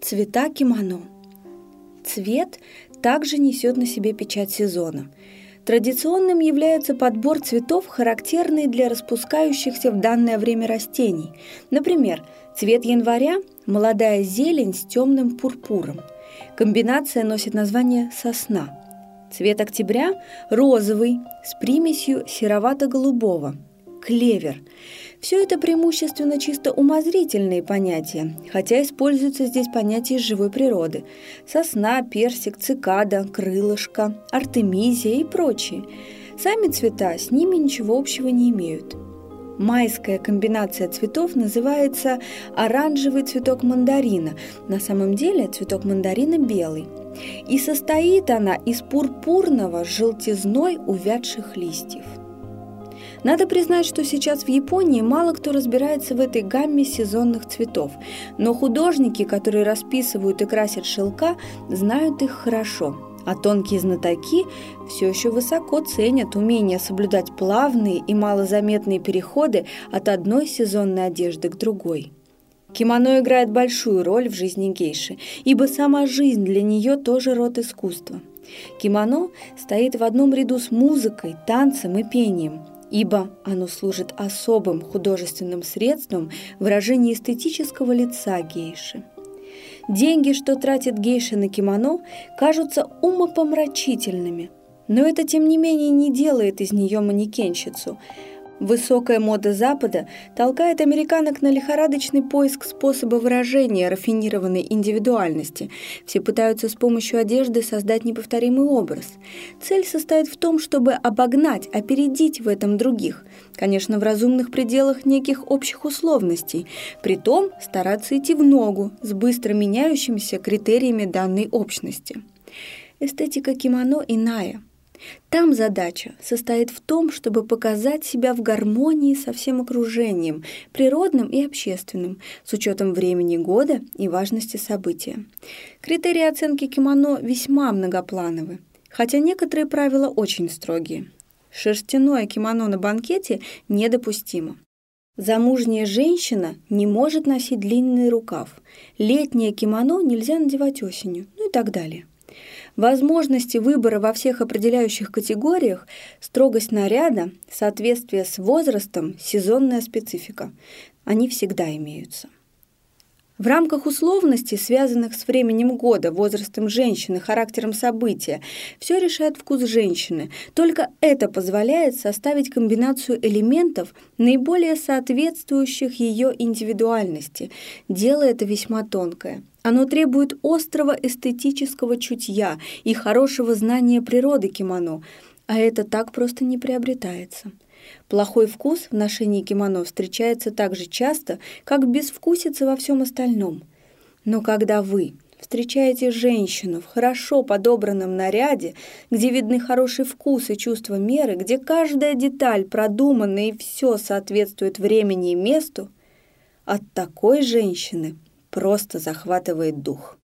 Цвета кимоно. Цвет также несет на себе печать сезона. Традиционным является подбор цветов, характерный для распускающихся в данное время растений. Например, цвет января – молодая зелень с темным пурпуром. Комбинация носит название «сосна». Цвет октября – розовый, с примесью серовато-голубого – клевер – все это преимущественно чисто умозрительные понятия, хотя используются здесь понятия из живой природы. Сосна, персик, цикада, крылышко, артемизия и прочие. Сами цвета с ними ничего общего не имеют. Майская комбинация цветов называется оранжевый цветок мандарина. На самом деле цветок мандарина белый. И состоит она из пурпурного желтизной увядших листьев. Надо признать, что сейчас в Японии мало кто разбирается в этой гамме сезонных цветов, но художники, которые расписывают и красят шелка, знают их хорошо. А тонкие знатоки все еще высоко ценят умение соблюдать плавные и малозаметные переходы от одной сезонной одежды к другой. Кимоно играет большую роль в жизни гейши, ибо сама жизнь для нее тоже род искусства. Кимоно стоит в одном ряду с музыкой, танцем и пением – ибо оно служит особым художественным средством выражения эстетического лица гейши. Деньги, что тратит гейша на кимоно, кажутся умопомрачительными, но это, тем не менее, не делает из нее манекенщицу – Высокая мода Запада толкает американок на лихорадочный поиск способа выражения рафинированной индивидуальности. Все пытаются с помощью одежды создать неповторимый образ. Цель состоит в том, чтобы обогнать, опередить в этом других. Конечно, в разумных пределах неких общих условностей. Притом стараться идти в ногу с быстро меняющимися критериями данной общности. Эстетика кимоно иная – там задача состоит в том, чтобы показать себя в гармонии со всем окружением, природным и общественным, с учетом времени года и важности события. Критерии оценки кимоно весьма многоплановы, хотя некоторые правила очень строгие. Шерстяное кимоно на банкете недопустимо. Замужняя женщина не может носить длинный рукав. Летнее кимоно нельзя надевать осенью, ну и так далее. Возможности выбора во всех определяющих категориях, строгость наряда, соответствие с возрастом, сезонная специфика. Они всегда имеются. В рамках условностей, связанных с временем года, возрастом женщины, характером события, все решает вкус женщины. Только это позволяет составить комбинацию элементов, наиболее соответствующих ее индивидуальности. Дело это весьма тонкое. Оно требует острого эстетического чутья и хорошего знания природы кимоно, а это так просто не приобретается. Плохой вкус в ношении кимоно встречается так же часто, как безвкусица во всем остальном. Но когда вы встречаете женщину в хорошо подобранном наряде, где видны хороший вкус и чувство меры, где каждая деталь продумана и все соответствует времени и месту, от такой женщины просто захватывает дух.